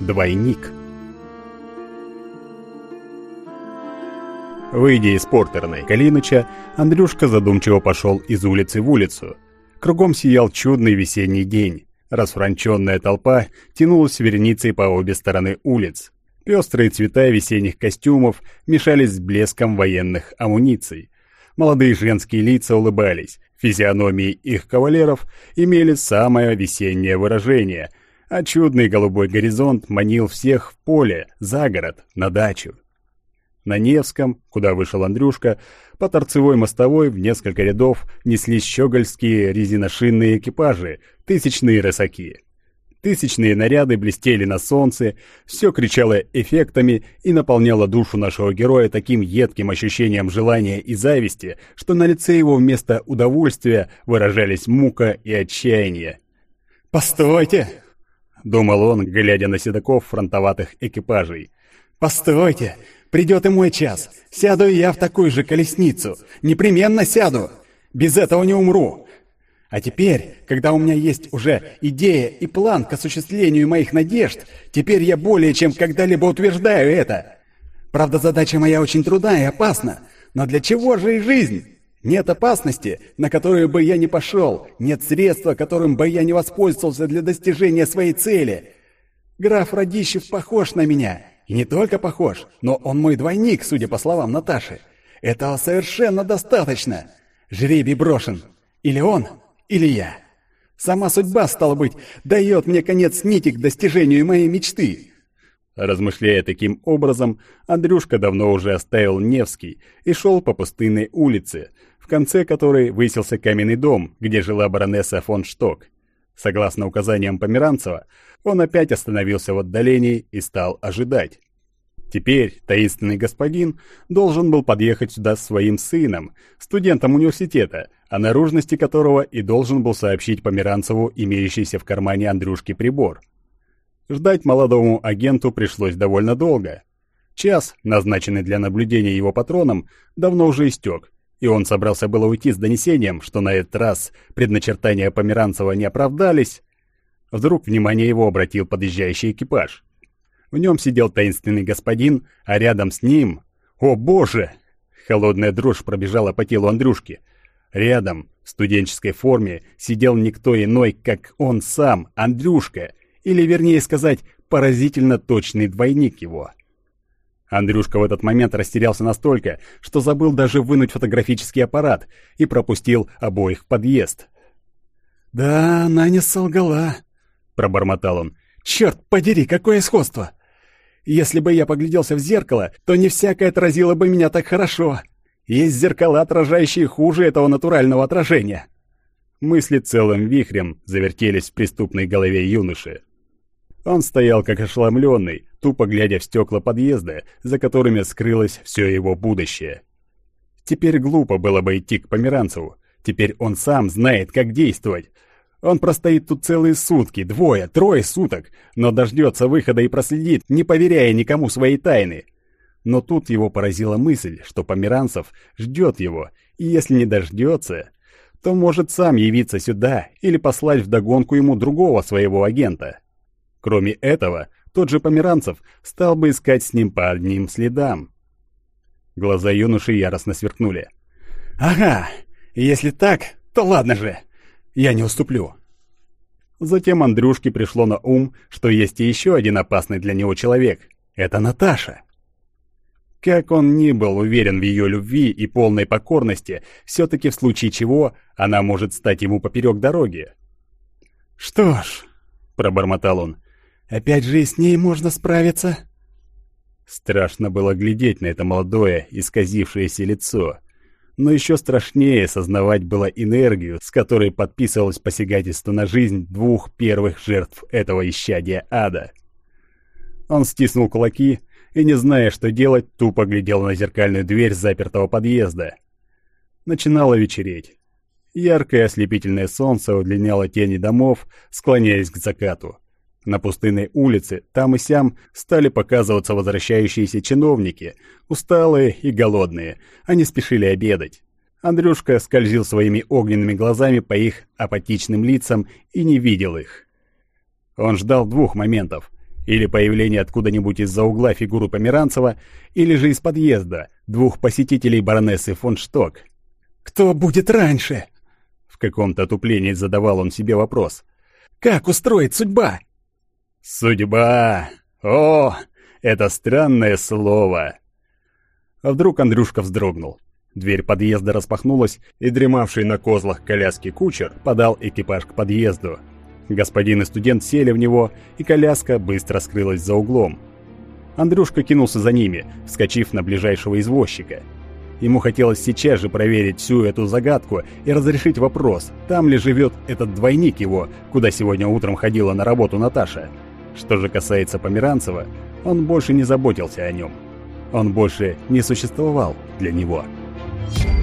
Двойник. Выйдя из портерной Калиныча, Андрюшка задумчиво пошел из улицы в улицу. Кругом сиял чудный весенний день. Расфранченная толпа тянулась вереницей по обе стороны улиц. Пестрые цвета весенних костюмов мешались с блеском военных амуниций. Молодые женские лица улыбались, физиономии их кавалеров имели самое весеннее выражение, а чудный голубой горизонт манил всех в поле, за город, на дачу. На Невском, куда вышел Андрюшка, по торцевой мостовой в несколько рядов неслись щегольские резиношинные экипажи, тысячные рысаки. Тысячные наряды блестели на солнце, все кричало эффектами и наполняло душу нашего героя таким едким ощущением желания и зависти, что на лице его вместо удовольствия выражались мука и отчаяние. «Постойте!» — думал он, глядя на седаков фронтоватых экипажей. «Постойте! Придет и мой час. Сяду я в такую же колесницу. Непременно сяду. Без этого не умру. А теперь, когда у меня есть уже идея и план к осуществлению моих надежд, теперь я более чем когда-либо утверждаю это. Правда, задача моя очень трудна и опасна. Но для чего же и жизнь? Нет опасности, на которую бы я не пошел, нет средства, которым бы я не воспользовался для достижения своей цели. Граф Радищев похож на меня, и не только похож, но он мой двойник, судя по словам Наташи. Этого совершенно достаточно. Жребий брошен. Или он, или я. Сама судьба, стало быть, дает мне конец нити к достижению моей мечты. Размышляя таким образом, Андрюшка давно уже оставил Невский и шел по пустынной улице, в конце которой высился каменный дом, где жила баронесса фон Шток. Согласно указаниям Померанцева, он опять остановился в отдалении и стал ожидать. Теперь таинственный господин должен был подъехать сюда с своим сыном, студентом университета, о наружности которого и должен был сообщить Померанцеву имеющийся в кармане Андрюшки прибор. Ждать молодому агенту пришлось довольно долго. Час, назначенный для наблюдения его патроном, давно уже истек, и он собрался было уйти с донесением, что на этот раз предначертания Померанцева не оправдались. Вдруг внимание его обратил подъезжающий экипаж. В нем сидел таинственный господин, а рядом с ним... О боже! Холодная дрожь пробежала по телу Андрюшки. Рядом, в студенческой форме, сидел никто иной, как он сам, Андрюшка, или, вернее сказать, поразительно точный двойник его. Андрюшка в этот момент растерялся настолько, что забыл даже вынуть фотографический аппарат и пропустил обоих в подъезд. «Да, она не солгала», — пробормотал он. «Черт подери, какое сходство! Если бы я погляделся в зеркало, то не всякое отразило бы меня так хорошо. Есть зеркала, отражающие хуже этого натурального отражения». Мысли целым вихрем завертелись в преступной голове юноши. Он стоял как ошеломленный, тупо глядя в стекла подъезда, за которыми скрылось все его будущее. Теперь глупо было бы идти к Померанцеву. Теперь он сам знает, как действовать. Он простоит тут целые сутки, двое, трое суток, но дождется выхода и проследит, не поверяя никому своей тайны. Но тут его поразила мысль, что Померанцев ждет его, и если не дождется, то может сам явиться сюда или послать вдогонку ему другого своего агента. Кроме этого, тот же Померанцев стал бы искать с ним по одним следам. Глаза юноши яростно сверкнули. «Ага, если так, то ладно же, я не уступлю». Затем Андрюшке пришло на ум, что есть и еще один опасный для него человек. Это Наташа. Как он ни был уверен в ее любви и полной покорности, все-таки в случае чего она может стать ему поперек дороги. «Что ж», — пробормотал он, Опять же и с ней можно справиться?» Страшно было глядеть на это молодое, исказившееся лицо. Но еще страшнее сознавать было энергию, с которой подписывалось посягательство на жизнь двух первых жертв этого исчадия ада. Он стиснул кулаки и, не зная, что делать, тупо глядел на зеркальную дверь запертого подъезда. Начинало вечереть. Яркое ослепительное солнце удлиняло тени домов, склоняясь к закату. На пустынной улице там и сям стали показываться возвращающиеся чиновники, усталые и голодные. Они спешили обедать. Андрюшка скользил своими огненными глазами по их апатичным лицам и не видел их. Он ждал двух моментов. Или появление откуда-нибудь из-за угла фигуры Померанцева, или же из подъезда двух посетителей баронессы фон Шток. «Кто будет раньше?» В каком-то отуплении задавал он себе вопрос. «Как устроить судьба?» «Судьба! О, это странное слово!» А вдруг Андрюшка вздрогнул. Дверь подъезда распахнулась, и дремавший на козлах коляски кучер подал экипаж к подъезду. Господин и студент сели в него, и коляска быстро скрылась за углом. Андрюшка кинулся за ними, вскочив на ближайшего извозчика. Ему хотелось сейчас же проверить всю эту загадку и разрешить вопрос, там ли живет этот двойник его, куда сегодня утром ходила на работу Наташа. Что же касается Померанцева, он больше не заботился о нем. Он больше не существовал для него. Thank